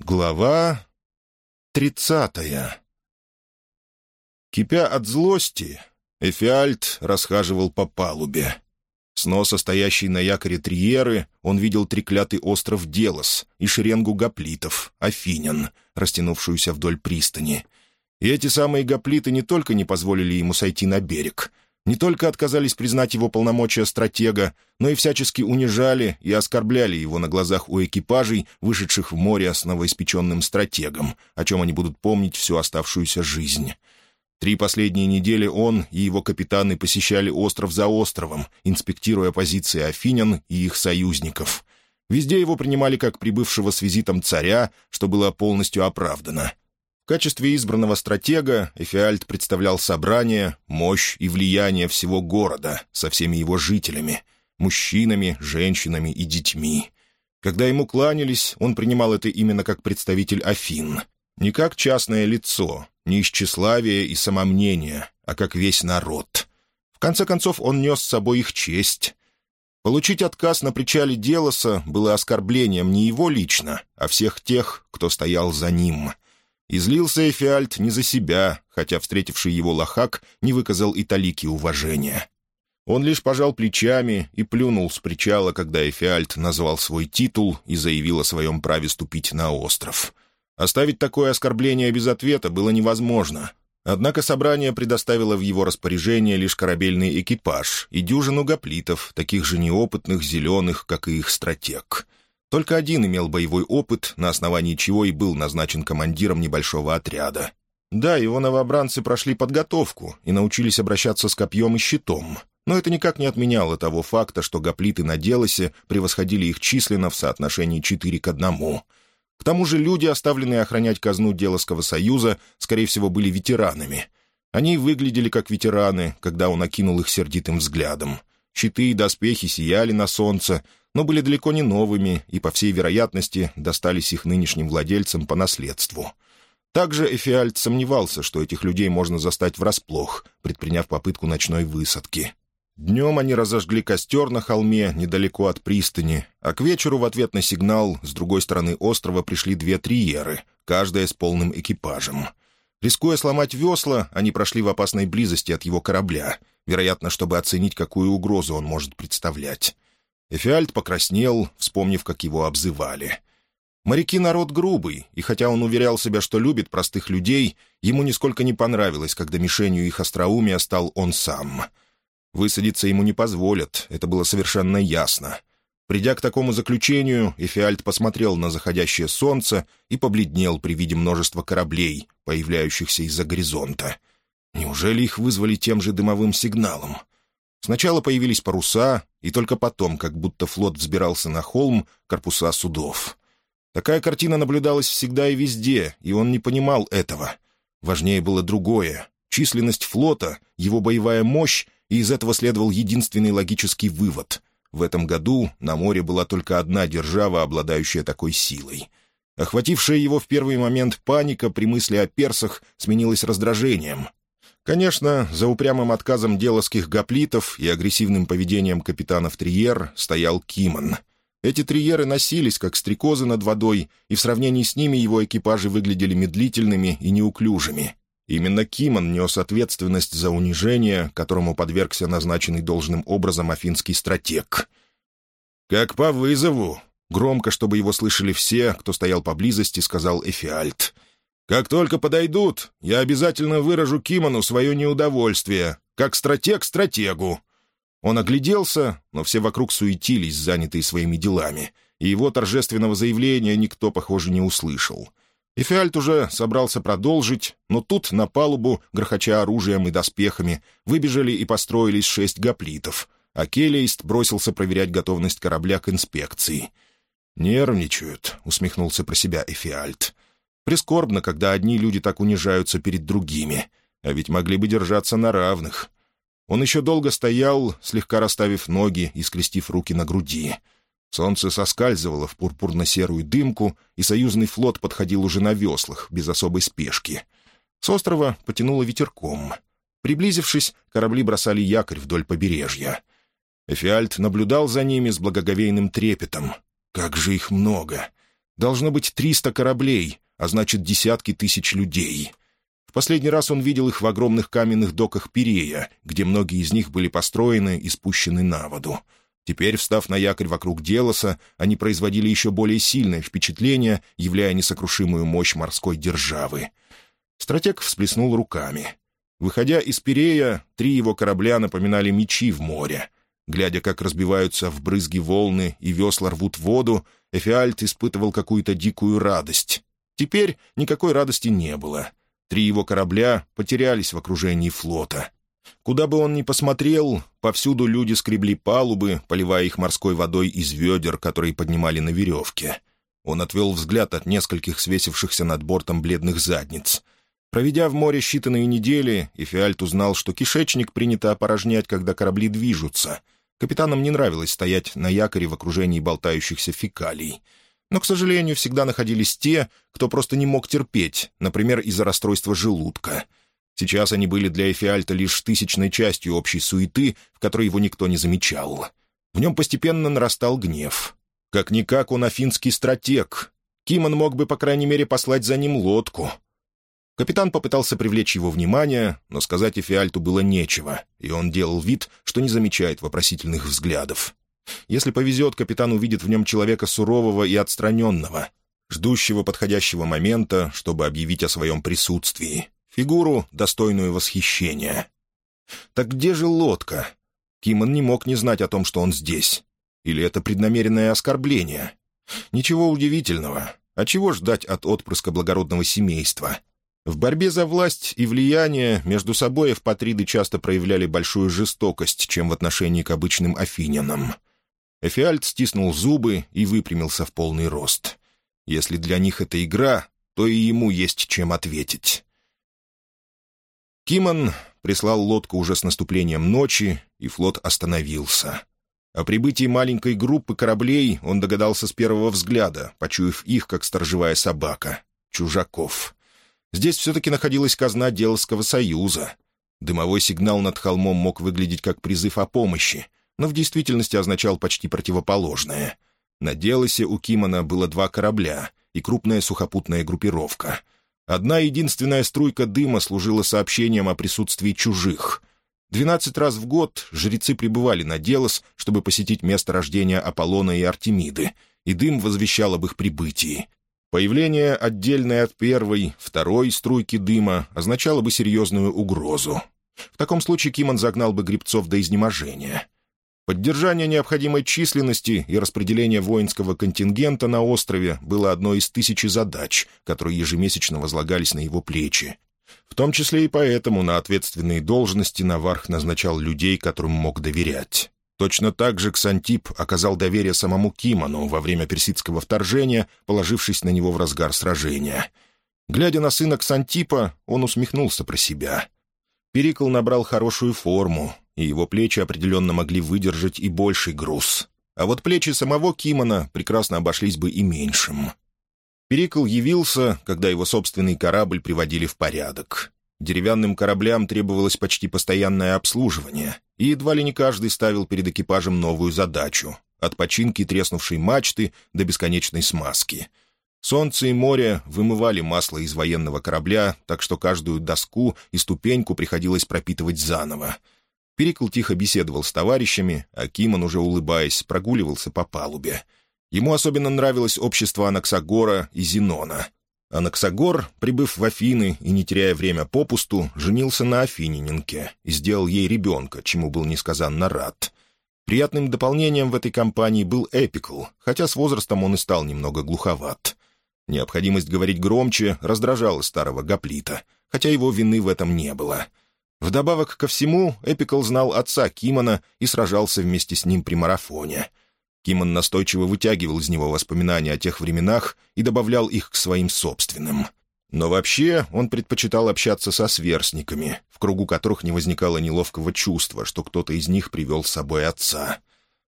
Глава тридцатая Кипя от злости, Эфиальт расхаживал по палубе. Сно состоящий на якоре Триеры, он видел треклятый остров Делос и шеренгу гоплитов, Афинян, растянувшуюся вдоль пристани. И эти самые гоплиты не только не позволили ему сойти на берег — не только отказались признать его полномочия стратега, но и всячески унижали и оскорбляли его на глазах у экипажей, вышедших в море с новоиспеченным стратегом, о чем они будут помнить всю оставшуюся жизнь. Три последние недели он и его капитаны посещали остров за островом, инспектируя позиции афинян и их союзников. Везде его принимали как прибывшего с визитом царя, что было полностью оправдано. Качестве избранного стратега Эфиальт представлял собрание, мощь и влияние всего города со всеми его жителями, мужчинами, женщинами и детьми. Когда ему кланялись, он принимал это именно как представитель Афин. Не как частное лицо, не из тщеславия и самомнения, а как весь народ. В конце концов, он нес с собой их честь. Получить отказ на причале Делоса было оскорблением не его лично, а всех тех, кто стоял за ним — Излился Эфиальт не за себя, хотя встретивший его лохак не выказал и талики уважения. Он лишь пожал плечами и плюнул с причала, когда Эфиальт назвал свой титул и заявил о своем праве ступить на остров. Оставить такое оскорбление без ответа было невозможно. Однако собрание предоставило в его распоряжение лишь корабельный экипаж и дюжину гоплитов, таких же неопытных, зеленых, как и их стратег — только один имел боевой опыт, на основании чего и был назначен командиром небольшого отряда. Да, его новобранцы прошли подготовку и научились обращаться с копьем и щитом, но это никак не отменяло того факта, что гоплиты на Делосе превосходили их численно в соотношении 4 к 1. К тому же люди, оставленные охранять казну Делосского союза, скорее всего, были ветеранами. Они выглядели как ветераны, когда он окинул их сердитым взглядом. Щиты и доспехи сияли на солнце, но были далеко не новыми и, по всей вероятности, достались их нынешним владельцам по наследству. Также Эфиальт сомневался, что этих людей можно застать врасплох, предприняв попытку ночной высадки. Днем они разожгли костер на холме недалеко от пристани, а к вечеру в ответ на сигнал с другой стороны острова пришли две триеры, каждая с полным экипажем. Рискуя сломать весла, они прошли в опасной близости от его корабля, вероятно, чтобы оценить, какую угрозу он может представлять. Эфиальт покраснел, вспомнив, как его обзывали. Моряки — народ грубый, и хотя он уверял себя, что любит простых людей, ему нисколько не понравилось, когда мишенью их остроумия стал он сам. Высадиться ему не позволят, это было совершенно ясно. Придя к такому заключению, Эфиальт посмотрел на заходящее солнце и побледнел при виде множества кораблей, появляющихся из-за горизонта. Неужели их вызвали тем же дымовым сигналом? Сначала появились паруса, и только потом, как будто флот взбирался на холм, корпуса судов. Такая картина наблюдалась всегда и везде, и он не понимал этого. Важнее было другое — численность флота, его боевая мощь, и из этого следовал единственный логический вывод. В этом году на море была только одна держава, обладающая такой силой. Охватившая его в первый момент паника при мысли о персах сменилась раздражением. Конечно, за упрямым отказом деловских гоплитов и агрессивным поведением капитанов Триер стоял Кимон. Эти Триеры носились, как стрекозы над водой, и в сравнении с ними его экипажи выглядели медлительными и неуклюжими. Именно Кимон нес ответственность за унижение, которому подвергся назначенный должным образом афинский стратег. «Как по вызову!» — громко, чтобы его слышали все, кто стоял поблизости, сказал Эфиальт — как только подойдут, я обязательно выражу Кимону свое неудовольствие, как стратег стратегу». Он огляделся, но все вокруг суетились, занятые своими делами, и его торжественного заявления никто, похоже, не услышал. Эфиальт уже собрался продолжить, но тут на палубу, грохоча оружием и доспехами, выбежали и построились шесть гоплитов, а Келлист бросился проверять готовность корабля к инспекции. «Нервничают», — усмехнулся про себя Эфиальт. Прискорбно, когда одни люди так унижаются перед другими, а ведь могли бы держаться на равных. Он еще долго стоял, слегка расставив ноги и скрестив руки на груди. Солнце соскальзывало в пурпурно-серую дымку, и союзный флот подходил уже на веслах, без особой спешки. С острова потянуло ветерком. Приблизившись, корабли бросали якорь вдоль побережья. Эфиальт наблюдал за ними с благоговейным трепетом. Как же их много! Должно быть триста кораблей, а значит, десятки тысяч людей. В последний раз он видел их в огромных каменных доках Пирея, где многие из них были построены и спущены на воду. Теперь, встав на якорь вокруг Делоса, они производили еще более сильное впечатление, являя несокрушимую мощь морской державы. Стратег всплеснул руками. Выходя из Пирея, три его корабля напоминали мечи в море. Глядя, как разбиваются в брызги волны и весла рвут воду, Эфиальт испытывал какую-то дикую радость. Теперь никакой радости не было. Три его корабля потерялись в окружении флота. Куда бы он ни посмотрел, повсюду люди скребли палубы, поливая их морской водой из ведер, которые поднимали на веревке. Он отвел взгляд от нескольких свесившихся над бортом бледных задниц. Проведя в море считанные недели, Эфиальт узнал, что кишечник принято опорожнять, когда корабли движутся — Капитанам не нравилось стоять на якоре в окружении болтающихся фекалий. Но, к сожалению, всегда находились те, кто просто не мог терпеть, например, из-за расстройства желудка. Сейчас они были для Эфиальта лишь тысячной частью общей суеты, в которой его никто не замечал. В нем постепенно нарастал гнев. Как-никак он афинский стратег. Кимон мог бы, по крайней мере, послать за ним лодку — Капитан попытался привлечь его внимание, но сказать Эфиальту было нечего, и он делал вид, что не замечает вопросительных взглядов. Если повезет, капитан увидит в нем человека сурового и отстраненного, ждущего подходящего момента, чтобы объявить о своем присутствии, фигуру, достойную восхищения. Так где же лодка? Кимон не мог не знать о том, что он здесь. Или это преднамеренное оскорбление? Ничего удивительного. А чего ждать от отпрыска благородного семейства? В борьбе за власть и влияние между собой эвпатриды часто проявляли большую жестокость, чем в отношении к обычным афинянам. Эфиальт стиснул зубы и выпрямился в полный рост. Если для них это игра, то и ему есть чем ответить. Кимон прислал лодку уже с наступлением ночи, и флот остановился. О прибытии маленькой группы кораблей он догадался с первого взгляда, почуяв их, как сторожевая собака. Чужаков. Здесь все-таки находилась казна Делского союза. Дымовой сигнал над холмом мог выглядеть как призыв о помощи, но в действительности означал почти противоположное. На Делосе у Кимона было два корабля и крупная сухопутная группировка. Одна единственная струйка дыма служила сообщением о присутствии чужих. Двенадцать раз в год жрецы прибывали на Делос, чтобы посетить место рождения Аполлона и Артемиды, и дым возвещал об их прибытии. Появление отдельной от первой, второй струйки дыма означало бы серьезную угрозу. В таком случае Кимон загнал бы грибцов до изнеможения. Поддержание необходимой численности и распределение воинского контингента на острове было одной из тысячи задач, которые ежемесячно возлагались на его плечи. В том числе и поэтому на ответственные должности Наварх назначал людей, которым мог доверять. Точно так же Ксантип оказал доверие самому Кимону во время персидского вторжения, положившись на него в разгар сражения. Глядя на сына Ксантипа, он усмехнулся про себя. Перикл набрал хорошую форму, и его плечи определенно могли выдержать и больший груз. А вот плечи самого Кимона прекрасно обошлись бы и меньшим. Перикл явился, когда его собственный корабль приводили в порядок. Деревянным кораблям требовалось почти постоянное обслуживание, и едва ли не каждый ставил перед экипажем новую задачу — от починки треснувшей мачты до бесконечной смазки. Солнце и море вымывали масло из военного корабля, так что каждую доску и ступеньку приходилось пропитывать заново. Перикл тихо беседовал с товарищами, а Кимон, уже улыбаясь, прогуливался по палубе. Ему особенно нравилось общество Анаксагора и Зенона — Анаксагор, прибыв в Афины и не теряя время попусту, женился на Афининенке и сделал ей ребенка, чему был несказанно рад. Приятным дополнением в этой компании был Эпикл, хотя с возрастом он и стал немного глуховат. Необходимость говорить громче раздражала старого гоплита, хотя его вины в этом не было. Вдобавок ко всему, Эпикл знал отца Кимона и сражался вместе с ним при марафоне — Кимон настойчиво вытягивал из него воспоминания о тех временах и добавлял их к своим собственным. Но вообще он предпочитал общаться со сверстниками, в кругу которых не возникало неловкого чувства, что кто-то из них привел с собой отца.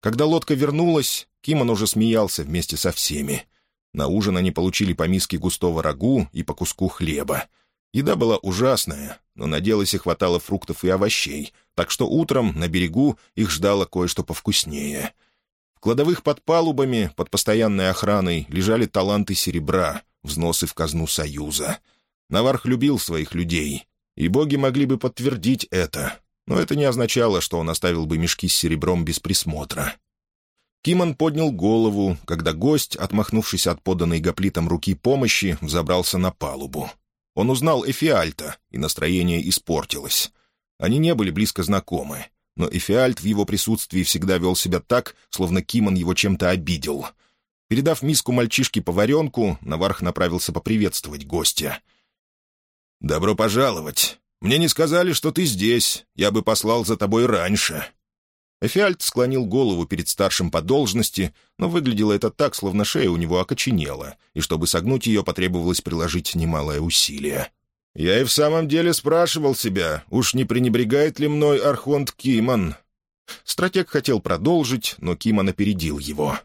Когда лодка вернулась, Кимон уже смеялся вместе со всеми. На ужин они получили по миске густого рагу и по куску хлеба. Еда была ужасная, но на делосе хватало фруктов и овощей, так что утром на берегу их ждало кое-что повкуснее — В кладовых под палубами, под постоянной охраной, лежали таланты серебра, взносы в казну Союза. Наварх любил своих людей, и боги могли бы подтвердить это, но это не означало, что он оставил бы мешки с серебром без присмотра. Кимон поднял голову, когда гость, отмахнувшись от поданной гоплитом руки помощи, взобрался на палубу. Он узнал Эфиальта, и настроение испортилось. Они не были близко знакомы, но Эфиальт в его присутствии всегда вел себя так, словно Кимон его чем-то обидел. Передав миску мальчишке поваренку, Наварх направился поприветствовать гостя. «Добро пожаловать. Мне не сказали, что ты здесь. Я бы послал за тобой раньше». Эфиальт склонил голову перед старшим по должности, но выглядело это так, словно шея у него окоченела, и чтобы согнуть ее, потребовалось приложить немалое усилие. «Я и в самом деле спрашивал себя, уж не пренебрегает ли мной Архонт Кимон?» Стратег хотел продолжить, но Кимон опередил его.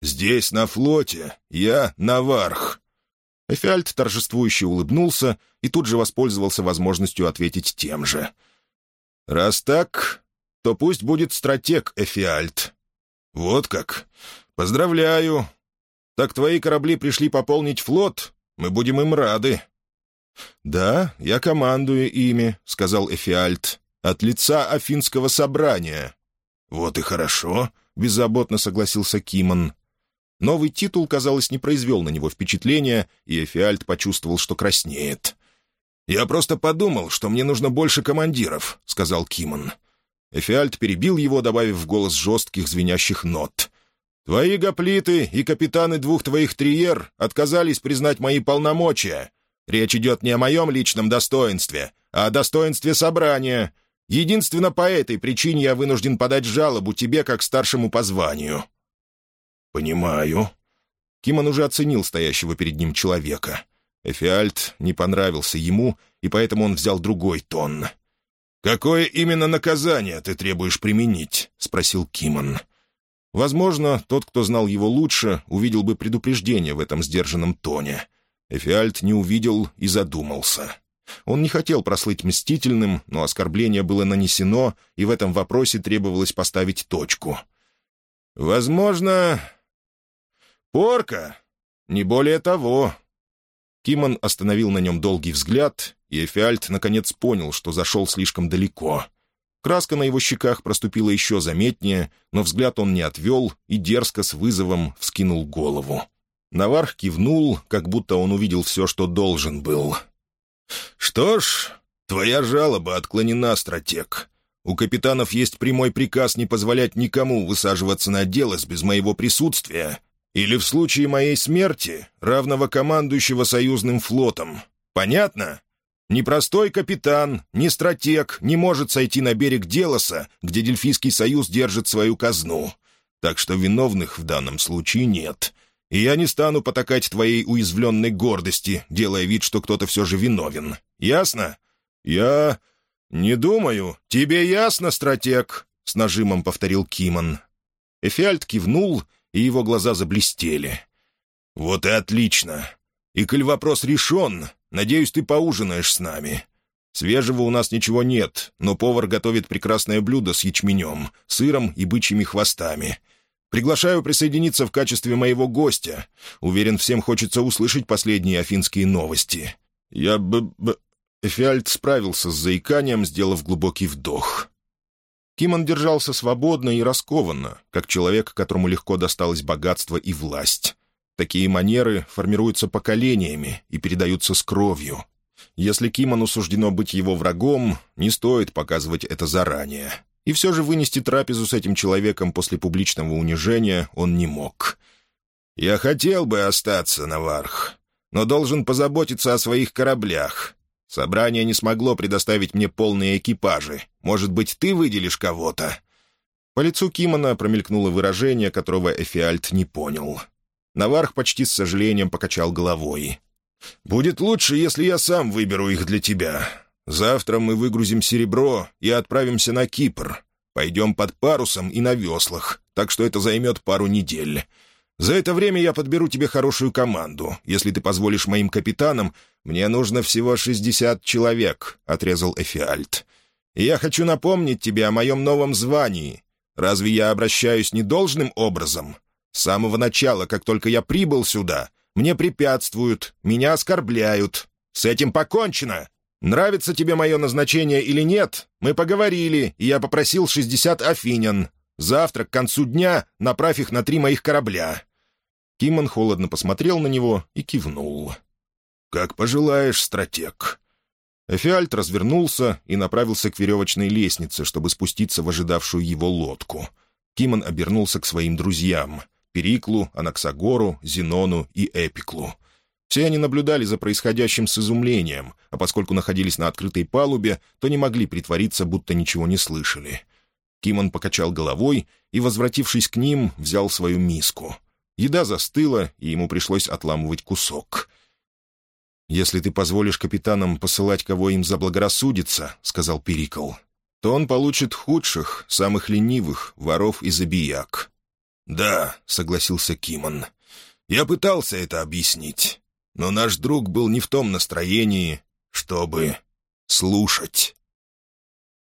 «Здесь, на флоте, я Наварх». Эфиальт торжествующе улыбнулся и тут же воспользовался возможностью ответить тем же. «Раз так, то пусть будет стратег Эфиальт». «Вот как. Поздравляю. Так твои корабли пришли пополнить флот? Мы будем им рады». «Да, я командую ими», — сказал Эфиальт, — «от лица Афинского собрания». «Вот и хорошо», — беззаботно согласился Кимон. Новый титул, казалось, не произвел на него впечатления, и Эфиальт почувствовал, что краснеет. «Я просто подумал, что мне нужно больше командиров», — сказал Кимон. Эфиальт перебил его, добавив в голос жестких звенящих нот. «Твои гоплиты и капитаны двух твоих триер отказались признать мои полномочия. Речь идет не о моем личном достоинстве, а о достоинстве собрания. Единственно по этой причине я вынужден подать жалобу тебе как старшему по званию». «Понимаю». Кимон уже оценил стоящего перед ним человека. Эфиальт не понравился ему, и поэтому он взял другой тон. «Какое именно наказание ты требуешь применить?» — спросил Кимон. Возможно, тот, кто знал его лучше, увидел бы предупреждение в этом сдержанном тоне. Эфиальт не увидел и задумался. Он не хотел прослыть мстительным, но оскорбление было нанесено, и в этом вопросе требовалось поставить точку. «Возможно, порка, не более того». Кимон остановил на нем долгий взгляд, и Эфиальт наконец понял, что зашел слишком далеко. Краска на его щеках проступила еще заметнее, но взгляд он не отвел и дерзко с вызовом вскинул голову. Наварх кивнул, как будто он увидел все, что должен был. «Что ж, твоя жалоба отклонена, стратег. У капитанов есть прямой приказ не позволять никому высаживаться на дело без моего присутствия или в случае моей смерти равного командующего союзным флотом. Понятно? Ни простой капитан, ни стратег не может сойти на берег Делоса, где Дельфийский союз держит свою казну. Так что виновных в данном случае нет. И я не стану потакать твоей уязвленной гордости, делая вид, что кто-то все же виновен. Ясно? Я... «Не думаю. Тебе ясно, стратег?» — с нажимом повторил Кимон. Эфиальт кивнул, и его глаза заблестели. «Вот и отлично. И коль вопрос решен, надеюсь, ты поужинаешь с нами. Свежего у нас ничего нет, но повар готовит прекрасное блюдо с ячменем, сыром и бычьими хвостами. Приглашаю присоединиться в качестве моего гостя. Уверен, всем хочется услышать последние афинские новости. Я бы... бы Эфиальт справился с заиканием, сделав глубокий вдох. Кимон держался свободно и раскованно, как человек, которому легко досталось богатство и власть. Такие манеры формируются поколениями и передаются с кровью. Если Кимону суждено быть его врагом, не стоит показывать это заранее. И все же вынести трапезу с этим человеком после публичного унижения он не мог. «Я хотел бы остаться, Наварх, но должен позаботиться о своих кораблях. Собрание не смогло предоставить мне полные экипажи. Может быть, ты выделишь кого-то?» По лицу Кимона промелькнуло выражение, которого Эфиальт не понял. Наварх почти с сожалением покачал головой. «Будет лучше, если я сам выберу их для тебя. Завтра мы выгрузим серебро и отправимся на Кипр. Пойдем под парусом и на веслах, так что это займет пару недель. За это время я подберу тебе хорошую команду. Если ты позволишь моим капитанам, мне нужно всего шестьдесят человек», — отрезал Эфиальт. «И я хочу напомнить тебе о моем новом звании. Разве я обращаюсь недолжным образом? С самого начала, как только я прибыл сюда, мне препятствуют, меня оскорбляют. С этим покончено. Нравится тебе мое назначение или нет? Мы поговорили, и я попросил 60 афинян. Завтра, к концу дня, направь их на три моих корабля». Кимон холодно посмотрел на него и кивнул. «Как пожелаешь, стратег». Эфиальт развернулся и направился к веревочной лестнице, чтобы спуститься в ожидавшую его лодку. Кимон обернулся к своим друзьям — Периклу, Анаксагору, Зенону и Эпиклу. Все они наблюдали за происходящим с изумлением, а поскольку находились на открытой палубе, то не могли притвориться, будто ничего не слышали. Кимон покачал головой и, возвратившись к ним, взял свою миску. Еда застыла, и ему пришлось отламывать кусок. «Если ты позволишь капитанам посылать, кого им заблагорассудится», — сказал Перикл, «то он получит худших, самых ленивых, воров и забияк». «Да», — согласился Кимон, — «я пытался это объяснить, но наш друг был не в том настроении, чтобы слушать».